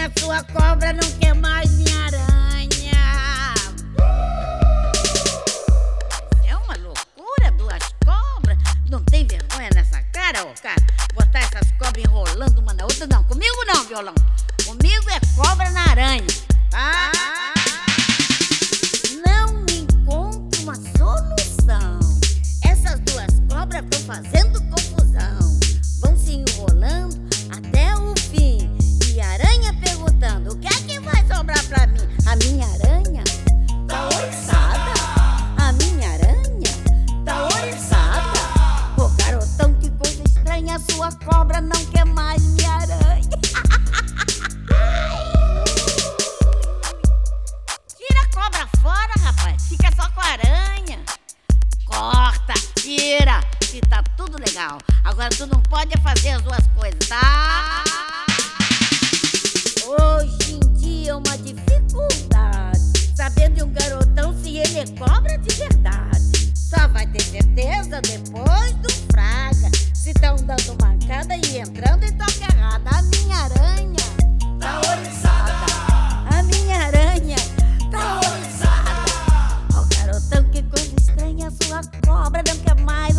estranha. Sua cobra não quer mais minha aranha. É uma loucura, duas cobras. Não tem vergonha nessa cara, ô cara? Botar essas cobras enrolando uma na outra. Não, comigo não, violão. Comigo é cobra na aranha. Tá? Não encontro uma solução. Essas duas cobras estão fazendo legal. Agora tu não pode fazer as duas coisas, tá? Hoje em dia é uma dificuldade. Saber de um garotão se ele é cobra de verdade. Só vai ter certeza depois do fraga. Se tão dando mancada e entrando em toque errada. A minha aranha tá oriçada. A minha aranha tá oriçada. Ó, garotão, que coisa estranha. Sua cobra não quer mais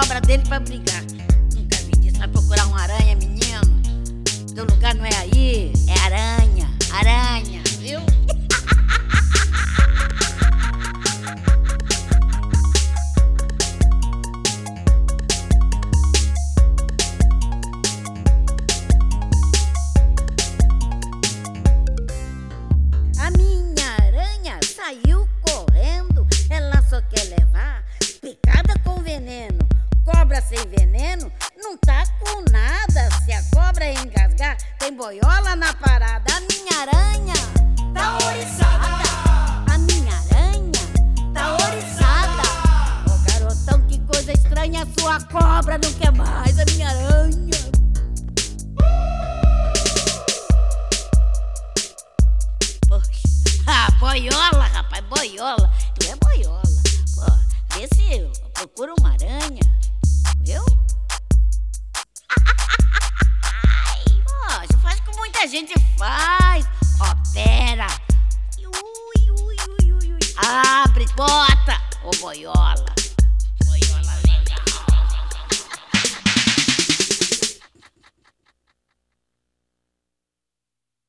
cobras dele pra brigar. Nunca vi disso. Vai procurar uma aranha, menino. Teu lugar não é aí, sem veneno não tá com nada. Se a cobra engasgar, tem boiola na parada. A minha aranha tá oriçada. A minha aranha tá oriçada. Ô garotão, que coisa estranha. Sua cobra não quer mais a minha aranha. Ah, boiola, rapaz, boiola. Tu é boiola. Pô, vê se procura uma aranha, Opera. Ui, ui, ui. Abre, bota, ô boiola.